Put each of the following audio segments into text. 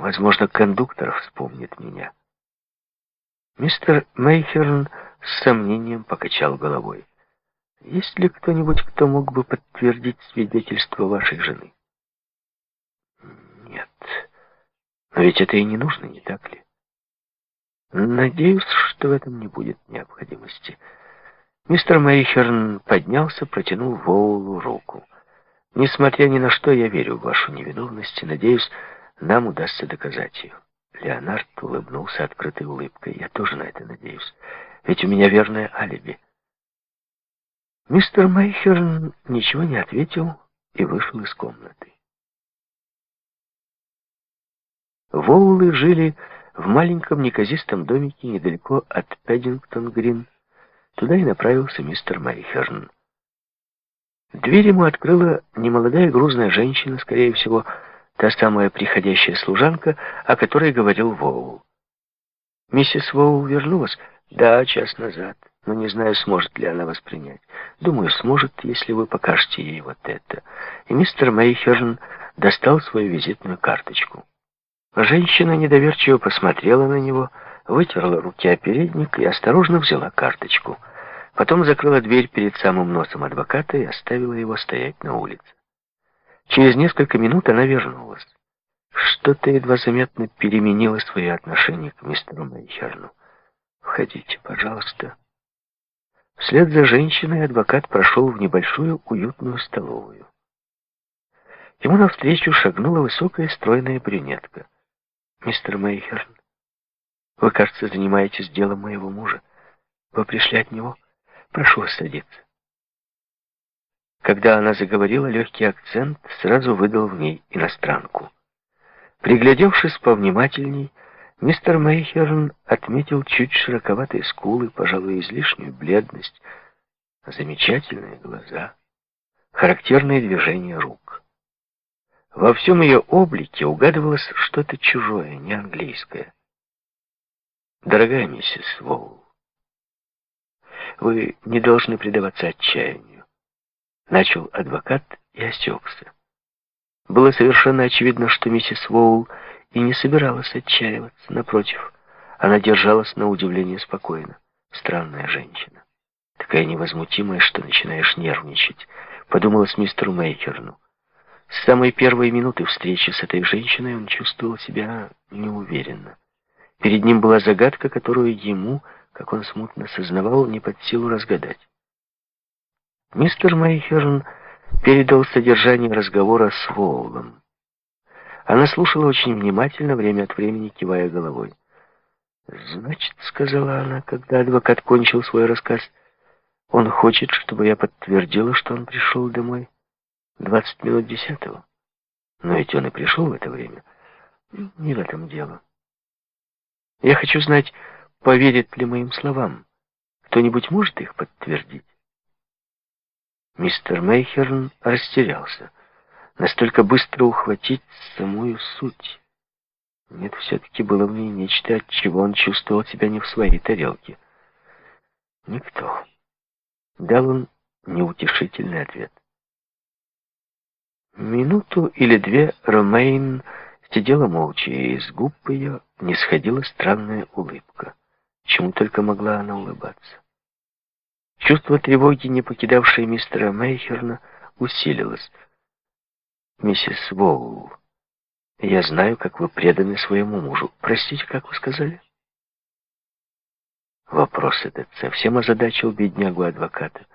Возможно, кондуктор вспомнит меня. Мистер Мейхерн с сомнением покачал головой. Есть ли кто-нибудь, кто мог бы подтвердить свидетельство вашей жены? Нет. Но ведь это и не нужно, не так ли? Надеюсь, что в этом не будет необходимости. Мистер Мейхерн поднялся, протянул Воулу руку. Несмотря ни на что, я верю в вашу невиновность и надеюсь, нам удастся доказать ее. Леонард улыбнулся открытой улыбкой. Я тоже на это надеюсь. Ведь у меня верное алиби. Мистер Мейхерн ничего не ответил и вышел из комнаты. Воулы жили в маленьком неказистом домике недалеко от Пэддингтон-Грин. Туда и направился мистер Мейхерн. Дверь ему открыла немолодая грузная женщина, скорее всего, та самая приходящая служанка, о которой говорил Воул. «Миссис Воул вернулась?» «Да, час назад, но не знаю, сможет ли она воспринять. Думаю, сможет, если вы покажете ей вот это». И мистер Мейхерн достал свою визитную карточку. Женщина недоверчиво посмотрела на него, вытерла руки о передник и осторожно взяла карточку — Потом закрыла дверь перед самым носом адвоката и оставила его стоять на улице. Через несколько минут она вернулась. Что-то едва заметно переменило свои отношения к мистеру Мейхерну. «Входите, пожалуйста». Вслед за женщиной адвокат прошел в небольшую уютную столовую. Ему навстречу шагнула высокая стройная брюнетка. «Мистер Мейхерн, вы, кажется, занимаетесь делом моего мужа. Вы пришли от него?» Прошу садиться. Когда она заговорила, легкий акцент сразу выдал в ней иностранку. Приглядевшись повнимательней, мистер Мейхерн отметил чуть широковатые скулы, пожалуй, излишнюю бледность, замечательные глаза, характерные движения рук. Во всем ее облике угадывалось что-то чужое, не английское. «Дорогая миссис Воул, вы не должны предаваться отчаянию. Начал адвокат и осекся. Было совершенно очевидно, что миссис Воул и не собиралась отчаиваться. Напротив, она держалась на удивление спокойно. Странная женщина. Такая невозмутимая, что начинаешь нервничать. Подумалось мистеру Мейкерну. С самой первой минуты встречи с этой женщиной он чувствовал себя неуверенно. Перед ним была загадка, которую ему как он смутно сознавал, не под силу разгадать. Мистер Мейхерн передал содержание разговора с Воулом. Она слушала очень внимательно, время от времени кивая головой. «Значит, — сказала она, когда адвокат кончил свой рассказ, — он хочет, чтобы я подтвердила, что он пришел домой двадцать минут десятого. Но ведь он и пришел в это время. Не в этом дело. Я хочу знать, поверит ли моим словам? Кто-нибудь может их подтвердить? Мистер Мейхерн растерялся. Настолько быстро ухватить самую суть. Нет, все-таки было в ней нечто, чего он чувствовал себя не в своей тарелке. Никто. Дал он неутешительный ответ. Минуту или две Ромейн сидела молча, и из губ ее не сходила странная улыбка. Чему только могла она улыбаться. Чувство тревоги, не покидавшее мистера Мейхерна, усилилось. «Миссис Воул, я знаю, как вы преданы своему мужу. Простите, как вы сказали?» Вопрос этот совсем озадачил беднягу адвоката.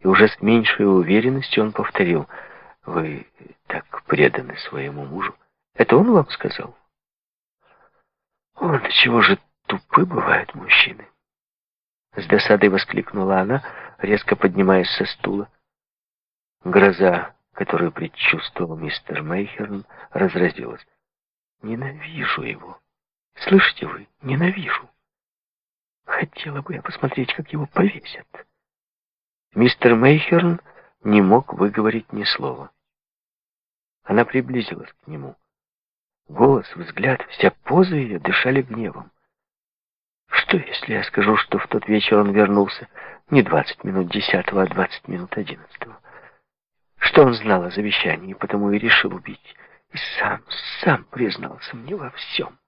И уже с меньшей уверенностью он повторил. «Вы так преданы своему мужу. Это он вам сказал?» «О, до чего же Тупы бывают мужчины. С досадой воскликнула она, резко поднимаясь со стула. Гроза, которую предчувствовал мистер Мейхерн, разразилась. Ненавижу его. Слышите вы? Ненавижу. Хотела бы я посмотреть, как его повесят. Мистер Мейхерн не мог выговорить ни слова. Она приблизилась к нему. Голос, взгляд, вся поза ее дышали гневом. Что, если я скажу, что в тот вечер он вернулся не двадцать минут десятого, а двадцать минут одиннадцатого? Что он знал о завещании, потому и решил убить И сам, сам признался мне во всем.